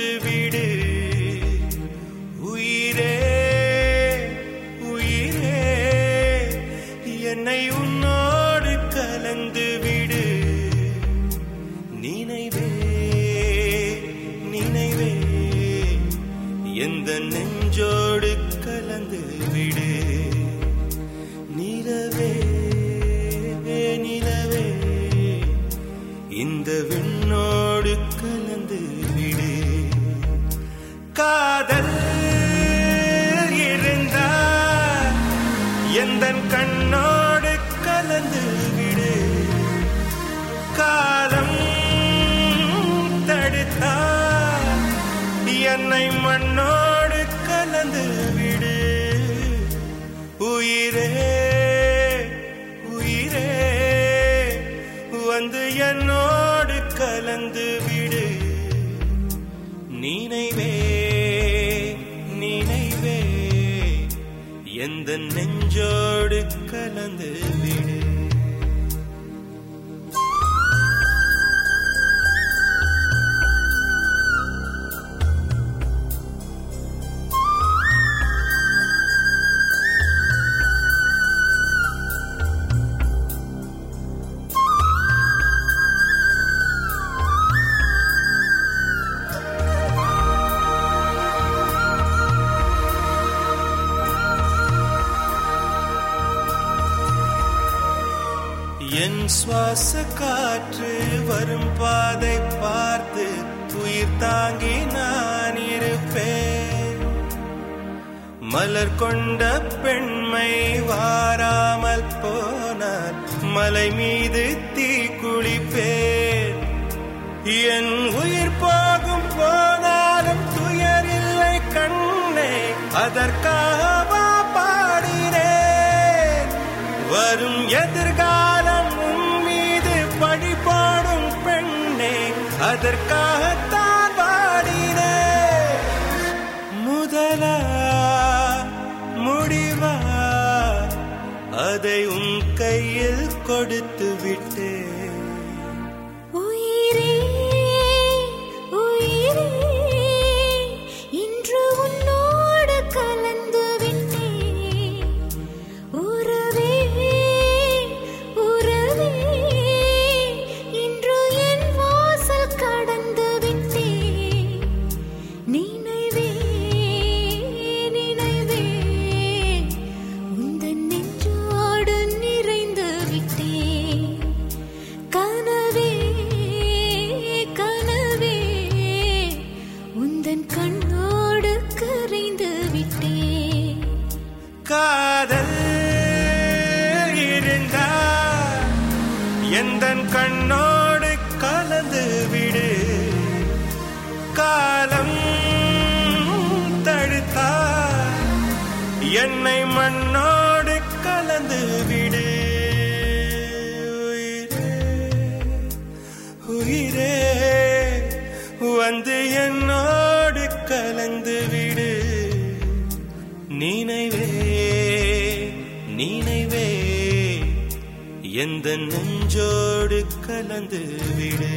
வந்துவிடு உயிரே உயிரே என்னை உன்னோடு கலந்துவிடு நினைவே நினைவே எந்த நெஞ்சோடு கலந்து விடு. நிலவே நிலவே இந்த விண்ணோடு கல காதல் இருந்தால் எந்த கண்ணோடு கலந்து விடு. காலம் தடுத்தால் என்னை மண்ணோடு கலந்து விடு. உயிரே உயிரே வந்து என்னோடு கலந்து விடு. நினைவே எந்த நெஞ்சோடு கலந்து விடு. என் சுவாச காற்று வரும் பாதை பார்த்து உயிர் தாங்கி நான் இருப்பேன். மலர் கொண்ட பெண்மை வாராமல் போனார் மலை மீது தீ குளிப்பேன். என் உயிர் போகும் போனாலும் துயர் இல்லை கண்ணே அதற்காக பாடினேன். வரும் எதிர்கால அதற்காகத்தான் பாடினேன் முதலா முடிவா அதை உன் கையில் கொடுத்து விட்டேன் உயிரே வந்து என்னோடு கலந்து விடு. நினைவே நினைவே. எந்த நெஞ்சோடு கலந்து விடு.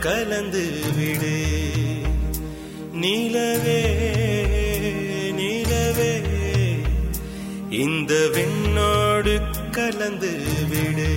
கலந்து விடு. நிலவே நிலவே. இந்த வெண்ணோடு கலந்து விடு.